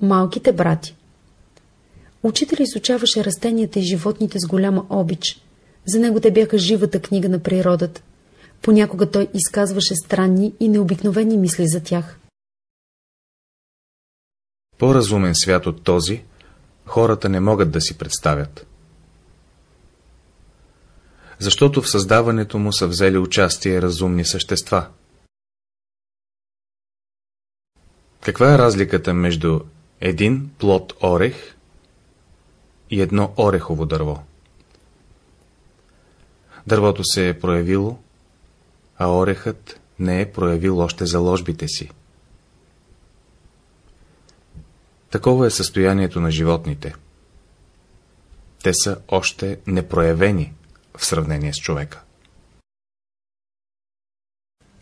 Малките брати Учител изучаваше растенията и животните с голяма обич. За него те бяха живата книга на природата. Понякога той изказваше странни и необикновени мисли за тях. По-разумен свят от този, хората не могат да си представят. Защото в създаването му са взели участие разумни същества. Каква е разликата между един плод орех и едно орехово дърво? Дървото се е проявило, а орехът не е проявил още заложбите си. Такова е състоянието на животните. Те са още непроявени в сравнение с човека.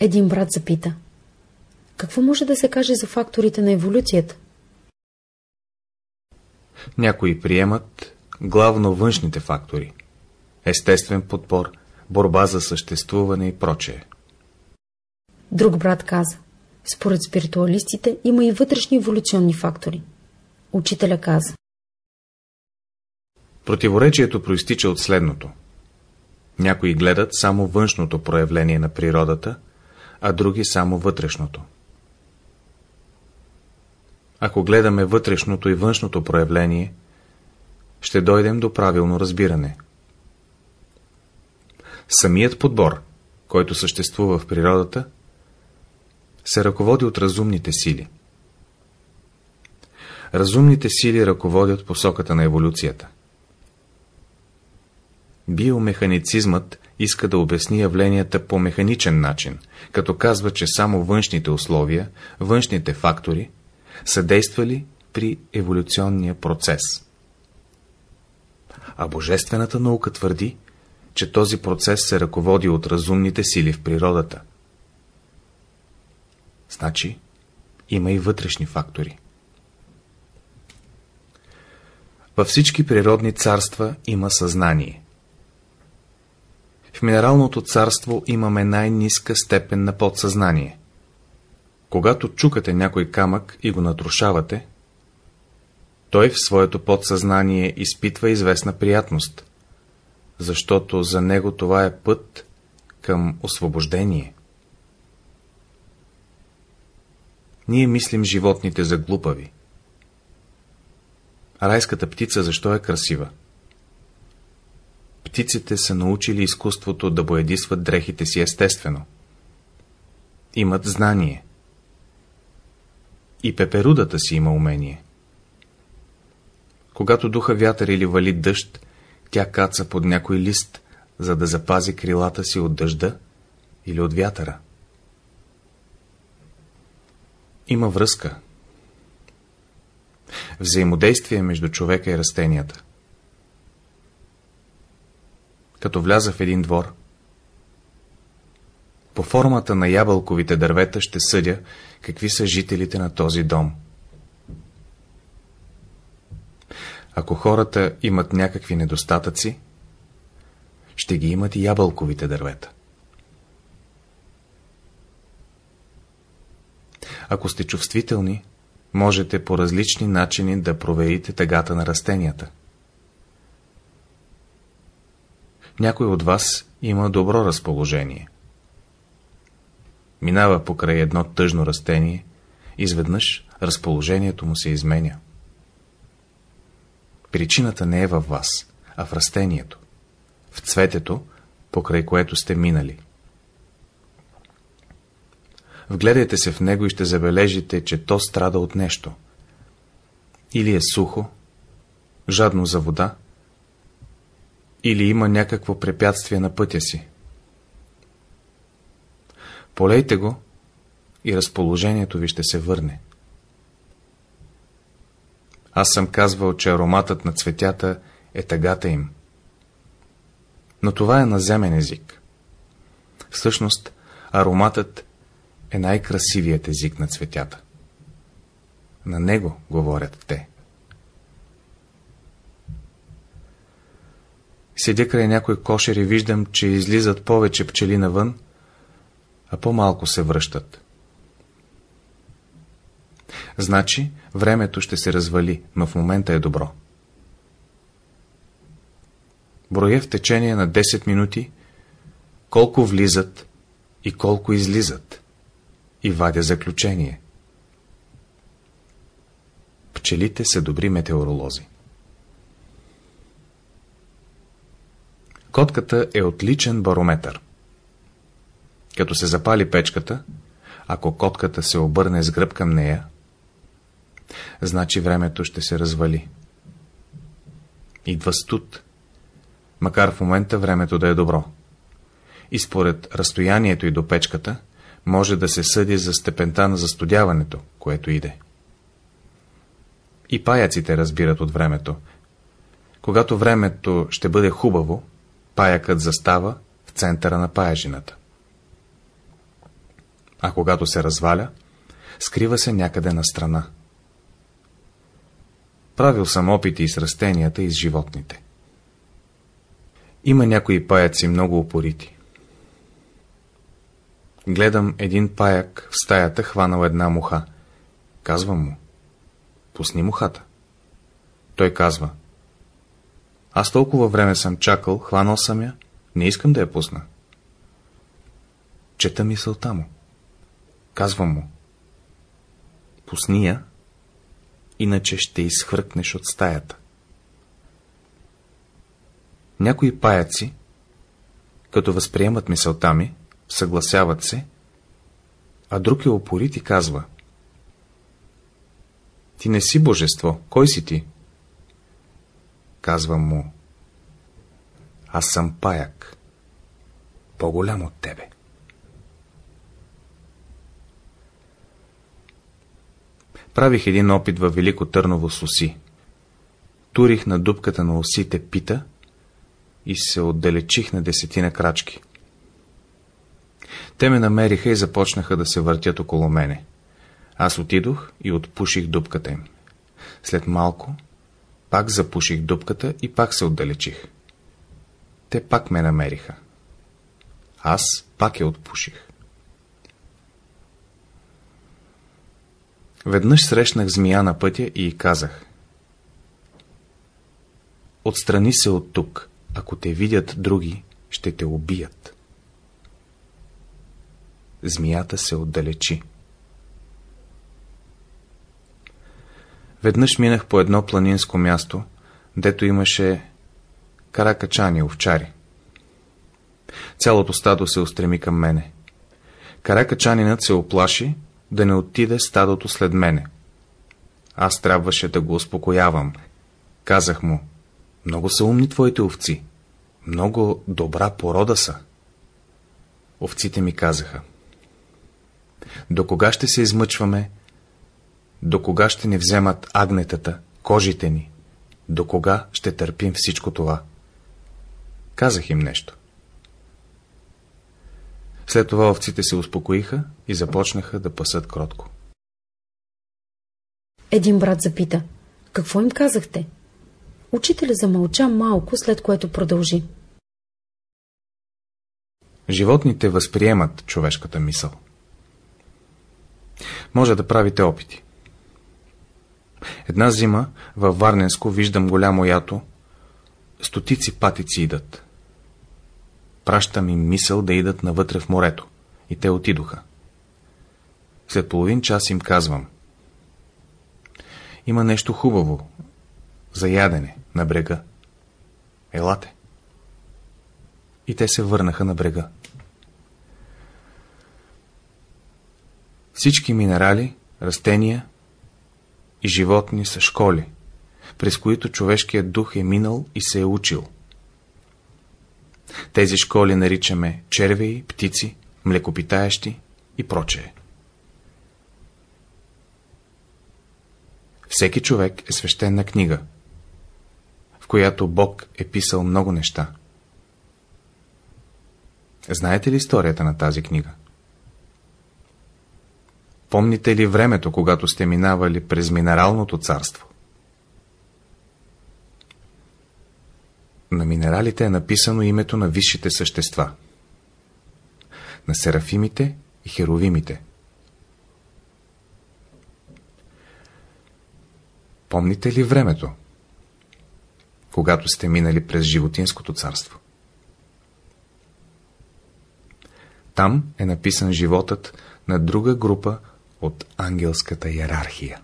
Един брат запита. Какво може да се каже за факторите на еволюцията? Някои приемат главно външните фактори. Естествен подпор, борба за съществуване и прочее. Друг брат каза. Според спиритуалистите има и вътрешни еволюционни фактори. Учителя каза. Противоречието проистича от следното. Някои гледат само външното проявление на природата, а други само вътрешното. Ако гледаме вътрешното и външното проявление, ще дойдем до правилно разбиране. Самият подбор, който съществува в природата, се ръководи от разумните сили. Разумните сили ръководят посоката на еволюцията. Биомеханицизмът иска да обясни явленията по механичен начин, като казва, че само външните условия, външните фактори са действали при еволюционния процес. А божествената наука твърди, че този процес се ръководи от разумните сили в природата. Значи, има и вътрешни фактори. Във всички природни царства има съзнание. В минералното царство имаме най-ниска степен на подсъзнание. Когато чукате някой камък и го натрушавате, той в своето подсъзнание изпитва известна приятност, защото за него това е път към освобождение. Ние мислим животните за глупави. Райската птица защо е красива? Птиците са научили изкуството да боядисват дрехите си естествено. Имат знание. И пеперудата си има умение. Когато духа вятър или вали дъжд, тя каца под някой лист, за да запази крилата си от дъжда или от вятъра. Има връзка. Взаимодействие между човека и растенията. Като вляза в един двор, по формата на ябълковите дървета ще съдя, какви са жителите на този дом. Ако хората имат някакви недостатъци, ще ги имат и ябълковите дървета. Ако сте чувствителни, можете по различни начини да проверите тъгата на растенията. Някой от вас има добро разположение. Минава покрай едно тъжно растение, изведнъж разположението му се изменя. Причината не е във вас, а в растението, в цветето, покрай което сте минали. Вгледайте се в него и ще забележите, че то страда от нещо. Или е сухо, жадно за вода, или има някакво препятствие на пътя си. Полейте го и разположението ви ще се върне. Аз съм казвал, че ароматът на цветята е тъгата им. Но това е наземен език. Всъщност, ароматът е най-красивият език на цветята. На него говорят те. Седя край някой кошер и виждам, че излизат повече пчели навън, а по-малко се връщат. Значи, времето ще се развали, но в момента е добро. Броя в течение на 10 минути, колко влизат и колко излизат, и вадя заключение. Пчелите са добри метеоролози. Котката е отличен барометър. Като се запали печката, ако котката се обърне с гръб към нея, значи времето ще се развали. Идва студ, макар в момента времето да е добро. И според разстоянието и до печката, може да се съди за степента на застудяването, което иде. И паяците разбират от времето. Когато времето ще бъде хубаво, паякът застава в центъра на паяжината. А когато се разваля, скрива се някъде на страна. Правил съм опити и с растенията, и с животните. Има някои паяци много упорити. Гледам един паяк в стаята хванал една муха. Казвам му, пусни мухата. Той казва, аз толкова време съм чакал, хванал съм я, не искам да я пусна. Чета мисълта му. Казвам му, пусни я, иначе ще изхвъркнеш от стаята. Някои паяци, като възприемат мисълта ми, съгласяват се, а друг е опорит и казва Ти не си божество, кой си ти? Казвам му Аз съм паяк, по-голям от тебе. Правих един опит във Велико Търново с уси. Турих на дупката на усите пита и се отдалечих на десетина крачки. Те ме намериха и започнаха да се въртят около мене. Аз отидох и отпуших дупката им. След малко пак запуших дупката и пак се отдалечих. Те пак ме намериха. Аз пак я отпуших. Веднъж срещнах змия на пътя и казах. Отстрани се от тук. Ако те видят други, ще те убият. Змията се отдалечи. Веднъж минах по едно планинско място, дето имаше каракачани, овчари. Цялото стадо се устреми към мене. Каракачанинът се оплаши да не отиде стадото след мене. Аз трябваше да го успокоявам. Казах му, много са умни твоите овци. Много добра порода са. Овците ми казаха. До кога ще се измъчваме? До кога ще ни вземат агнетата, кожите ни? До кога ще търпим всичко това? Казах им нещо. След това овците се успокоиха и започнаха да пасат кротко. Един брат запита, какво им казахте? Учителя замълча малко, след което продължи. Животните възприемат човешката мисъл. Може да правите опити. Една зима във Варненско виждам голямо ято, стотици патици идат. Пращам им мисъл да идат навътре в морето. И те отидоха. След половин час им казвам. Има нещо хубаво за ядене на брега. Елате. И те се върнаха на брега. Всички минерали, растения и животни са школи, през които човешкият дух е минал и се е учил. Тези школи наричаме червеи, птици, млекопитаещи и прочее. Всеки човек е свещена книга, в която Бог е писал много неща. Знаете ли историята на тази книга? Помните ли времето, когато сте минавали през минералното царство? На минералите е написано името на висшите същества. На серафимите и херовимите. Помните ли времето, когато сте минали през животинското царство? Там е написан животът на друга група от ангелската иерархия.